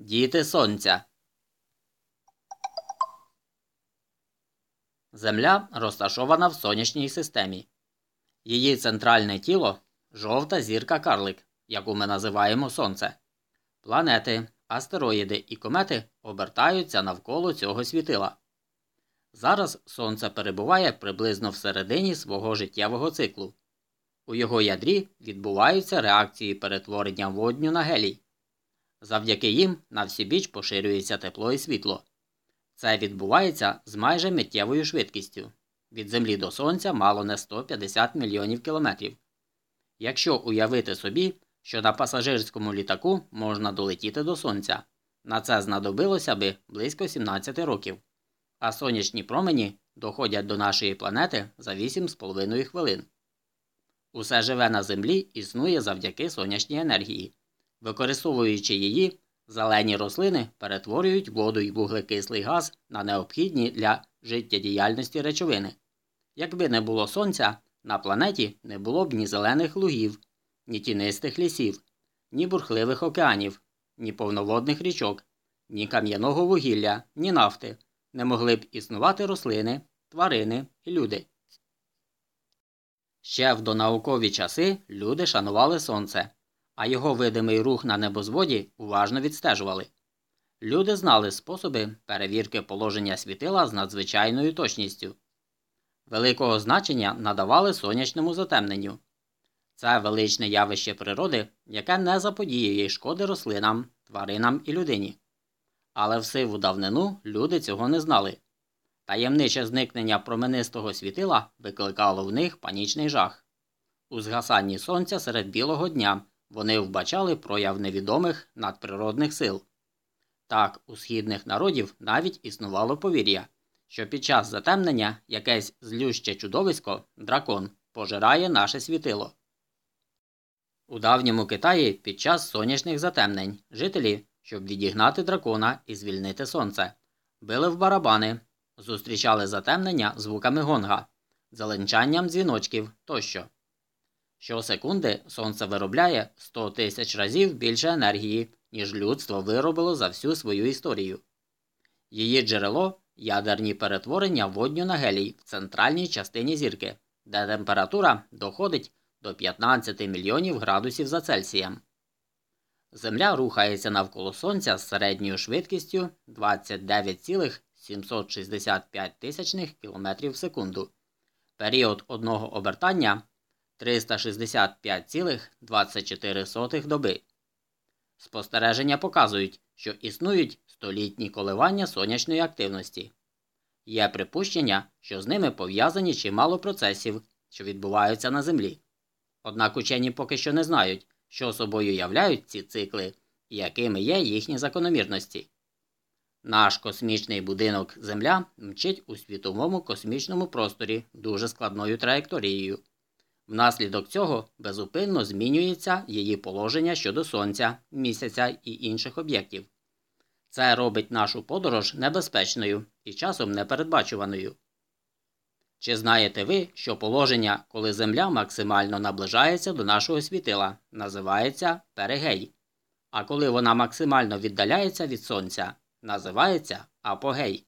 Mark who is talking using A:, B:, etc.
A: Діти Сонця. Земля розташована в сонячній системі. Її центральне тіло жовта зірка карлик, яку ми називаємо Сонце. Планети, астероїди і комети обертаються навколо цього світила. Зараз Сонце перебуває приблизно всередині свого життєвого циклу. У його ядрі відбуваються реакції перетворення водню на гелій. Завдяки їм на всі біч поширюється тепло і світло. Це відбувається з майже миттєвою швидкістю від Землі до Сонця мало не 150 мільйонів кілометрів. Якщо уявити собі, що на пасажирському літаку можна долетіти до Сонця, на це знадобилося би близько 17 років, а сонячні промені доходять до нашої планети за 8,5 хвилин. Усе живе на Землі існує завдяки сонячній енергії. Використовуючи її, зелені рослини перетворюють воду і вуглекислий газ на необхідні для життєдіяльності речовини. Якби не було сонця, на планеті не було б ні зелених лугів, ні тінистих лісів, ні бурхливих океанів, ні повноводних річок, ні кам'яного вугілля, ні нафти. Не могли б існувати рослини, тварини і люди. Ще в донаукові часи люди шанували сонце, а його видимий рух на небозводі уважно відстежували. Люди знали способи перевірки положення світила з надзвичайною точністю. Великого значення надавали сонячному затемненню. Це величне явище природи, яке не заподіює шкоди рослинам, тваринам і людині. Але в сиву давнину люди цього не знали. Таємниче зникнення променистого світила викликало в них панічний жах. У згасанні сонця серед білого дня вони вбачали прояв невідомих надприродних сил. Так, у східних народів навіть існувало повір'я, що під час затемнення якесь злюще чудовисько, дракон, пожирає наше світило. У давньому Китаї під час сонячних затемнень жителі, щоб відігнати дракона і звільнити сонце, били в барабани, зустрічали затемнення звуками гонга, заленчанням дзвіночків тощо. Щосекунди сонце виробляє 100 тисяч разів більше енергії, ніж людство виробило за всю свою історію. Її джерело ядерні перетворення водню на гелій в центральній частині зірки, де температура доходить до 15 мільйонів градусів за Цельсієм. Земля рухається навколо Сонця з середньою швидкістю 29,765 км в секунду. Період одного обертання 365,24 доби. Спостереження показують, що існують столітні коливання сонячної активності. Є припущення, що з ними пов'язані чимало процесів, що відбуваються на Землі. Однак учені поки що не знають, що собою являють ці цикли і якими є їхні закономірності. Наш космічний будинок Земля мчить у світовому космічному просторі дуже складною траєкторією. Внаслідок цього безупинно змінюється її положення щодо Сонця, місяця і інших об'єктів. Це робить нашу подорож небезпечною і часом непередбачуваною. Чи знаєте ви, що положення, коли Земля максимально наближається до нашого світила, називається перигей, а коли вона максимально віддаляється від Сонця, називається апогей.